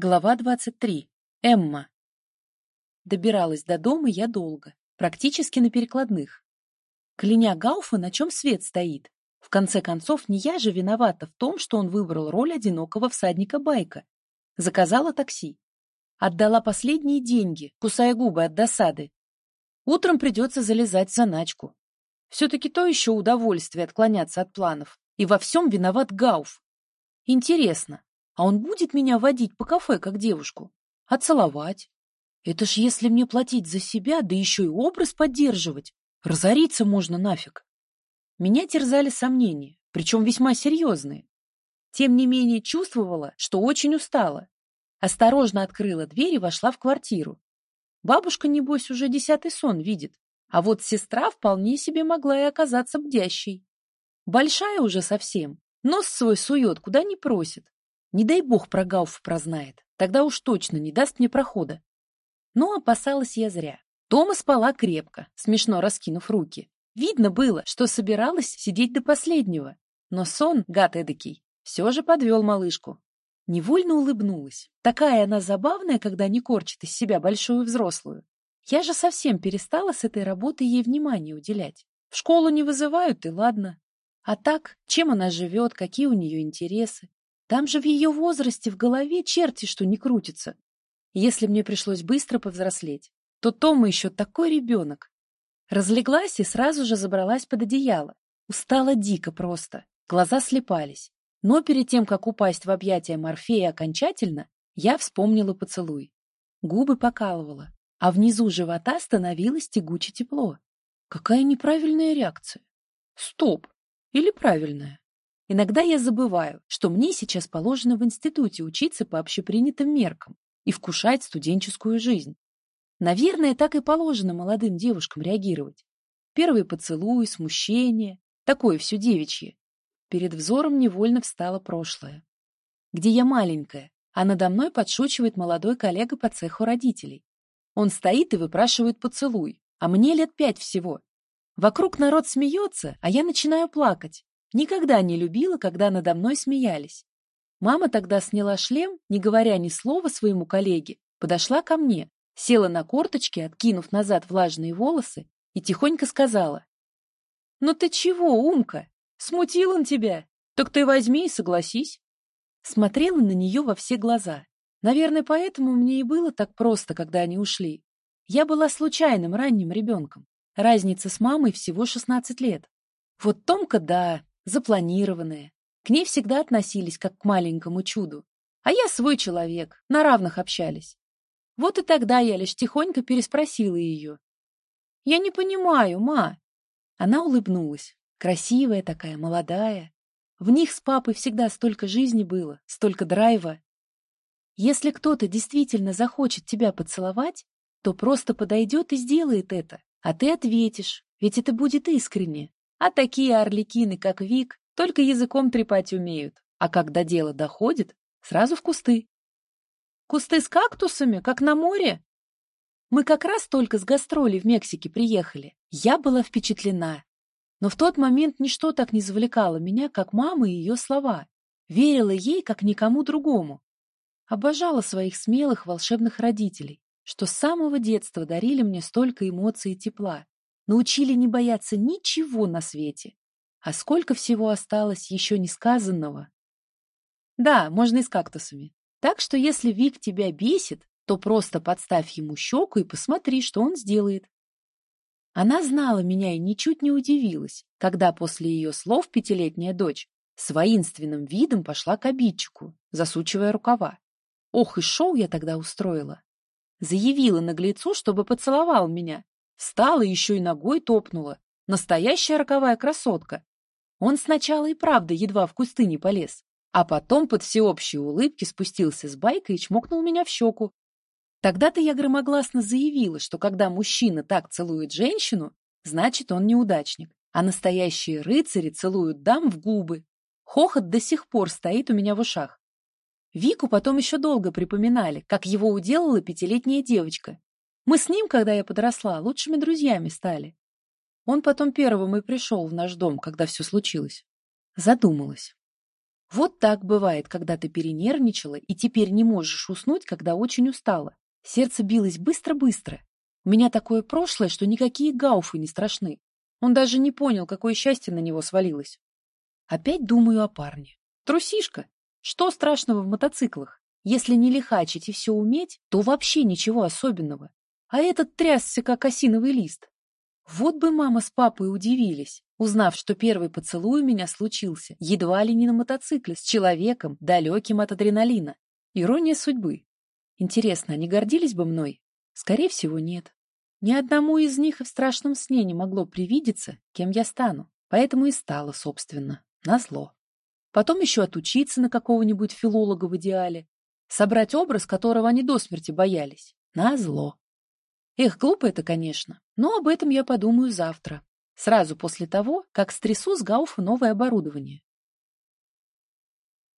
Глава 23. Эмма. Добиралась до дома я долго, практически на перекладных. Кляня Гауфа, на чем свет стоит. В конце концов, не я же виновата в том, что он выбрал роль одинокого всадника байка. Заказала такси. Отдала последние деньги, кусая губы от досады. Утром придется залезать в заначку. Все-таки то еще удовольствие отклоняться от планов. И во всем виноват Гауф. Интересно, а он будет меня водить по кафе, как девушку? А целовать? Это ж если мне платить за себя, да еще и образ поддерживать. Разориться можно нафиг. Меня терзали сомнения, причем весьма серьезные. Тем не менее чувствовала, что очень устала. Осторожно открыла дверь и вошла в квартиру. Бабушка, небось, уже десятый сон видит, а вот сестра вполне себе могла и оказаться бдящей. Большая уже совсем, нос свой сует, куда не просит, не дай бог про Гауф прознает, тогда уж точно не даст мне прохода. Но опасалась я зря. Тома спала крепко, смешно раскинув руки. Видно было, что собиралась сидеть до последнего. Но сон, гад эдакий, все же подвел малышку. Невольно улыбнулась. Такая она забавная, когда не корчит из себя большую взрослую. Я же совсем перестала с этой работы ей внимание уделять. В школу не вызывают, и ладно. А так, чем она живет, какие у нее интересы. Там же в ее возрасте в голове черти что не крутится. Если мне пришлось быстро повзрослеть, то Тома еще такой ребенок. Разлеглась и сразу же забралась под одеяло. Устала дико просто, глаза слепались. Но перед тем, как упасть в объятия Морфея окончательно, я вспомнила поцелуй. Губы покалывала, а внизу живота становилось тягуче тепло. Какая неправильная реакция. Стоп! Или правильная? Иногда я забываю, что мне сейчас положено в институте учиться по общепринятым меркам и вкушать студенческую жизнь. Наверное, так и положено молодым девушкам реагировать. Первый поцелуй, смущение, такое все девичье. Перед взором невольно встало прошлое. Где я маленькая, а надо мной подшучивает молодой коллега по цеху родителей. Он стоит и выпрашивает поцелуй, а мне лет пять всего. Вокруг народ смеется, а я начинаю плакать, Никогда не любила, когда надо мной смеялись. Мама тогда сняла шлем, не говоря ни слова своему коллеге, подошла ко мне, села на корточки, откинув назад влажные волосы, и тихонько сказала. «Ну ты чего, Умка? Смутил он тебя? Так ты возьми и согласись». Смотрела на нее во все глаза. Наверное, поэтому мне и было так просто, когда они ушли. Я была случайным ранним ребенком. Разница с мамой всего 16 лет. Вот Томка, да, запланированная. К ней всегда относились как к маленькому чуду. А я свой человек, на равных общались. Вот и тогда я лишь тихонько переспросила ее. «Я не понимаю, ма». Она улыбнулась. Красивая такая, молодая. В них с папой всегда столько жизни было, столько драйва. Если кто-то действительно захочет тебя поцеловать, то просто подойдет и сделает это, а ты ответишь, ведь это будет искренне. А такие орликины, как Вик, только языком трепать умеют, а когда дело доходит, сразу в кусты. Кусты с кактусами, как на море? Мы как раз только с гастролей в Мексике приехали. Я была впечатлена. Но в тот момент ничто так не завлекало меня, как мама и ее слова. Верила ей, как никому другому. Обожала своих смелых волшебных родителей, что с самого детства дарили мне столько эмоций и тепла научили не бояться ничего на свете. А сколько всего осталось еще не сказанного? Да, можно и с кактусами. Так что если Вик тебя бесит, то просто подставь ему щеку и посмотри, что он сделает. Она знала меня и ничуть не удивилась, когда после ее слов пятилетняя дочь с воинственным видом пошла к обидчику, засучивая рукава. Ох, и шоу я тогда устроила. Заявила наглецу, чтобы поцеловал меня, Встала еще и ногой топнула. Настоящая роковая красотка. Он сначала и правда едва в кусты не полез, а потом под всеобщие улыбки спустился с байкой и чмокнул меня в щеку. Тогда-то я громогласно заявила, что когда мужчина так целует женщину, значит, он неудачник, а настоящие рыцари целуют дам в губы. Хохот до сих пор стоит у меня в ушах. Вику потом еще долго припоминали, как его уделала пятилетняя девочка, мы с ним, когда я подросла, лучшими друзьями стали. Он потом первым и пришел в наш дом, когда все случилось. Задумалась. Вот так бывает, когда ты перенервничала и теперь не можешь уснуть, когда очень устала. Сердце билось быстро-быстро. У меня такое прошлое, что никакие гауфы не страшны. Он даже не понял, какое счастье на него свалилось. Опять думаю о парне. Трусишка. Что страшного в мотоциклах? Если не лихачить и все уметь, то вообще ничего особенного. А этот трясся, как осиновый лист. Вот бы мама с папой удивились, узнав, что первый поцелуй у меня случился едва ли не на мотоцикле с человеком, далеким от адреналина. Ирония судьбы. Интересно, они гордились бы мной? Скорее всего, нет. Ни одному из них в страшном сне не могло привидеться, кем я стану. Поэтому и стала, собственно, назло. Потом еще отучиться на какого-нибудь филолога в идеале, собрать образ, которого они до смерти боялись. Назло. Эх, глупо это, конечно, но об этом я подумаю завтра, сразу после того, как стрясу с Гауфа новое оборудование.